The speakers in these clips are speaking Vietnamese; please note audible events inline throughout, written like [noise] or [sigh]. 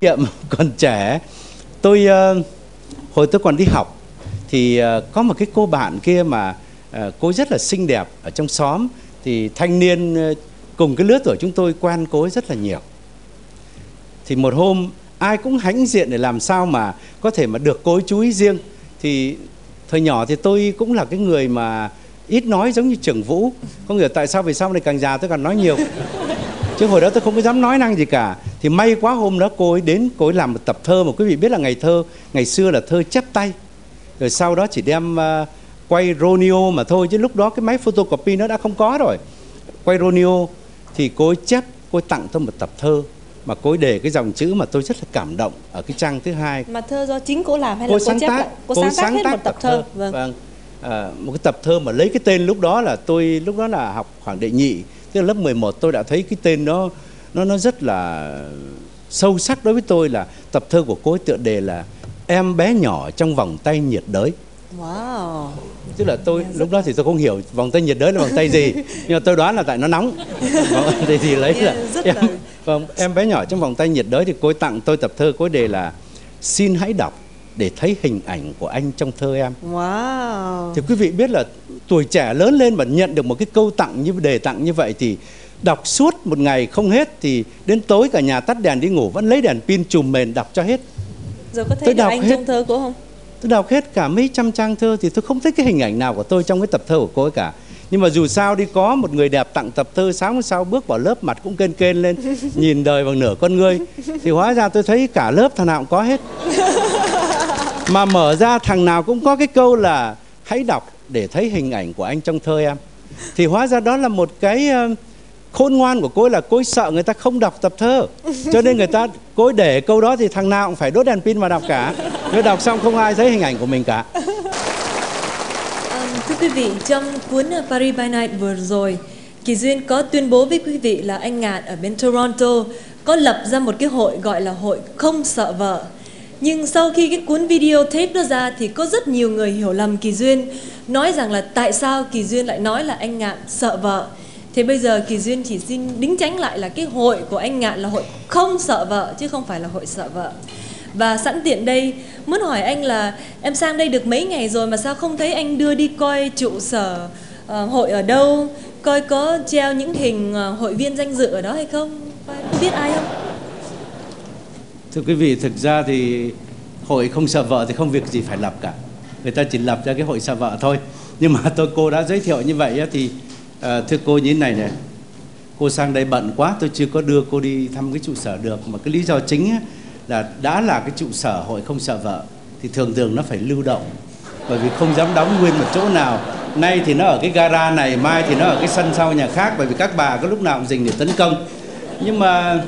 nghiệm [laughs] còn trẻ. Tôi uh, hồi tôi còn đi học thì uh, có một cái cô bạn kia mà uh, cô rất là xinh đẹp ở trong xóm thì thanh niên uh, cùng cái lứa tuổi chúng tôi quen cô ấy rất là nhiều. Thì một hôm ai cũng hãnh diện để làm sao mà có thể mà được cô ấy chú ý riêng. Thì thời nhỏ thì tôi cũng là cái người mà ít nói giống như trưởng vũ. Không hiểu tại sao về sau này càng già? Tôi càng nói nhiều chứ hồi đó tôi không có dám nói năng gì cả. Thì may quá hôm đó cô ấy đến cô ấy làm một tập thơ mà quý vị biết là ngày thơ ngày xưa là thơ chép tay. Rồi sau đó chỉ đem uh, quay Ronio mà thôi chứ lúc đó cái máy photocopy nó đã không có rồi. Quay Ronio thì cô ấy chép cô ấy tặng tôi một tập thơ mà cô ấy để cái dòng chữ mà tôi rất là cảm động ở cái trang thứ hai. Mà thơ do chính cô làm hay cô là cô sáng chép tác lại? Cô, sáng tác hết một tập thơ, vâng, vâng. À, một cái tập thơ mà lấy cái tên lúc đó là tôi lúc đó là học khoảng đệ nhị là lớp 11 tôi đã thấy cái tên nó nó nó rất là sâu sắc đối với tôi là tập thơ của cô ấy tựa đề là em bé nhỏ trong vòng tay nhiệt đới. Wow. Tức là tôi lúc đó thì tôi không hiểu vòng tay nhiệt đới là vòng tay gì [laughs] nhưng mà tôi đoán là tại nó nóng. Thì thì lấy là em em bé nhỏ trong vòng tay nhiệt đới thì cô ấy tặng tôi tập thơ ấy đề là xin hãy đọc để thấy hình ảnh của anh trong thơ em. Wow. Thì quý vị biết là tuổi trẻ lớn lên mà nhận được một cái câu tặng như đề tặng như vậy thì đọc suốt một ngày không hết thì đến tối cả nhà tắt đèn đi ngủ vẫn lấy đèn pin chùm mền đọc cho hết. Rồi có thấy anh hết. trong thơ của không? Tôi đọc hết cả mấy trăm trang thơ thì tôi không thấy cái hình ảnh nào của tôi trong cái tập thơ của cô ấy cả nhưng mà dù sao đi có một người đẹp tặng tập thơ sáng sau bước vào lớp mặt cũng kên kên lên [laughs] nhìn đời bằng nửa con ngươi thì hóa ra tôi thấy cả lớp thằng nào cũng có hết [laughs] mà mở ra thằng nào cũng có cái câu là hãy đọc để thấy hình ảnh của anh trong thơ em. Thì hóa ra đó là một cái khôn ngoan của cô ấy là cô ấy sợ người ta không đọc tập thơ. [laughs] Cho nên người ta cô ấy để câu đó thì thằng nào cũng phải đốt đèn pin mà đọc cả. Nếu đọc xong không ai thấy hình ảnh của mình cả. Thưa quý vị, trong cuốn Paris by Night vừa rồi, Kỳ Duyên có tuyên bố với quý vị là anh Ngạn ở bên Toronto có lập ra một cái hội gọi là hội không sợ vợ. Nhưng sau khi cái cuốn video tape đó ra thì có rất nhiều người hiểu lầm Kỳ Duyên nói rằng là tại sao Kỳ Duyên lại nói là anh Ngạn sợ vợ. Thế bây giờ Kỳ Duyên chỉ xin đính tránh lại là cái hội của anh Ngạn là hội không sợ vợ chứ không phải là hội sợ vợ. Và sẵn tiện đây muốn hỏi anh là em sang đây được mấy ngày rồi mà sao không thấy anh đưa đi coi trụ sở uh, hội ở đâu, coi có treo những hình uh, hội viên danh dự ở đó hay không? Có biết ai không? Thưa quý vị, thực ra thì hội không sợ vợ thì không việc gì phải lập cả. Người ta chỉ lập ra cái hội sợ vợ thôi. Nhưng mà tôi cô đã giới thiệu như vậy thì ờ, thưa cô như thế này này. Cô sang đây bận quá tôi chưa có đưa cô đi thăm cái trụ sở được mà cái lý do chính là đã là cái trụ sở hội không sợ vợ thì thường thường nó phải lưu động bởi vì không dám đóng nguyên một chỗ nào nay thì nó ở cái gara này mai thì nó ở cái sân sau nhà khác bởi vì các bà có lúc nào cũng dình để tấn công nhưng mà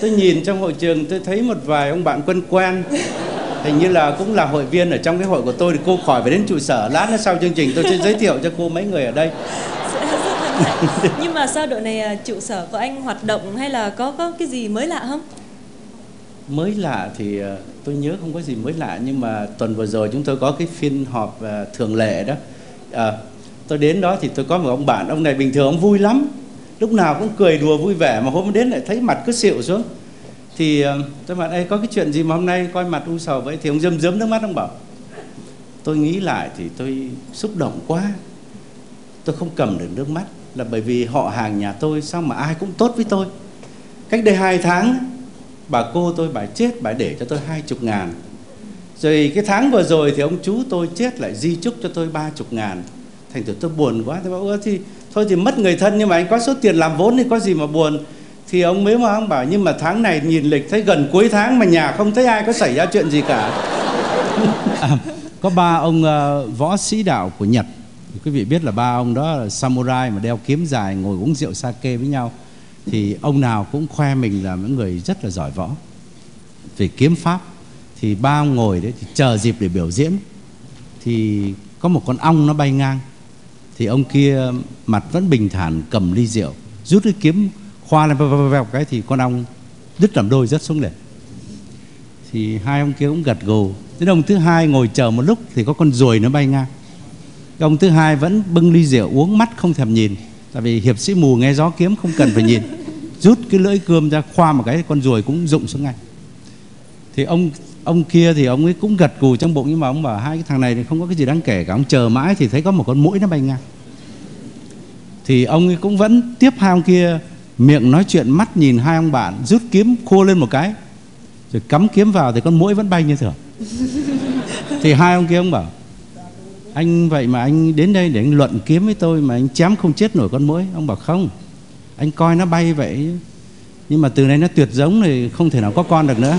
tôi nhìn trong hội trường tôi thấy một vài ông bạn quen quen. Hình như là cũng là hội viên ở trong cái hội của tôi thì cô khỏi phải đến trụ sở lát nữa sau chương trình tôi sẽ giới thiệu cho cô mấy người ở đây. Nhưng mà sao độ này à, trụ sở của anh hoạt động hay là có có cái gì mới lạ không? Mới lạ thì ờ, tôi nhớ không có gì mới lạ nhưng mà tuần vừa rồi chúng tôi có cái phiên họp ờ, thường lệ đó. À, tôi đến đó thì tôi có một ông bạn ông này bình thường ông vui lắm lúc nào cũng cười đùa vui vẻ mà hôm đến lại thấy mặt cứ xịu xuống. Thì tôi bảo đây có cái chuyện gì mà hôm nay coi mặt u sầu vậy? Thì ông dâm dớm nước mắt, ông bảo, tôi nghĩ lại thì tôi xúc động quá. Tôi không cầm được nước mắt là bởi vì họ hàng nhà tôi, sao mà ai cũng tốt với tôi? Cách đây hai tháng, bà cô tôi, bà chết, bà để cho tôi hai chục ngàn. Rồi cái tháng vừa rồi thì ông chú tôi chết lại di chúc cho tôi ba chục ngàn. Thành thử tôi buồn quá. Tôi bảo, ơ, thì thôi thì mất người thân nhưng mà anh có số tiền làm vốn thì có gì mà buồn. Thì ông mới mà ông bảo nhưng mà tháng này nhìn lịch thấy gần cuối tháng mà nhà không thấy ai có xảy ra chuyện gì cả. À, [laughs] có ba ông uh, võ sĩ đạo của Nhật. Quý vị biết là ba ông đó là samurai mà đeo kiếm dài ngồi uống rượu sake với nhau. Thì ông nào cũng khoe mình là những người rất là giỏi võ. Về kiếm pháp thì ba ông ngồi đấy thì chờ dịp để biểu diễn. Thì có một con ong nó bay ngang thì ông kia mặt vẫn bình thản cầm ly rượu, rút cái kiếm, khoa lên, vèo cái thì con ong đứt làm đôi rất xuống liền thì hai ông kia cũng gật gù. Đến ông thứ hai ngồi chờ một lúc thì có con ruồi nó bay ngang. Ông thứ hai vẫn bưng ly rượu, uống mắt không thèm nhìn. Tại vì hiệp sĩ mù nghe gió kiếm không cần phải nhìn. Rút cái lưỡi cơm ra, khoa một cái, con ruồi cũng rụng xuống ngay. Thì ông ông kia thì ông ấy cũng gật gù trong bụng nhưng mà ông bảo hai cái thằng này thì không có cái gì đáng kể cả. Ông chờ mãi thì thấy có một con mũi nó bay ngang. Thì ông ấy cũng vẫn tiếp hai ông kia miệng nói chuyện mắt nhìn hai ông bạn rút kiếm khua lên một cái rồi cắm kiếm vào thì con mũi vẫn bay như thường. [laughs] Thì hai ông kia ông bảo anh vậy mà anh đến đây để anh luận kiếm với tôi mà anh chém không chết nổi con mũi. Ông bảo không anh coi nó bay vậy nhưng mà từ nay nó tuyệt giống thì không thể nào có con được nữa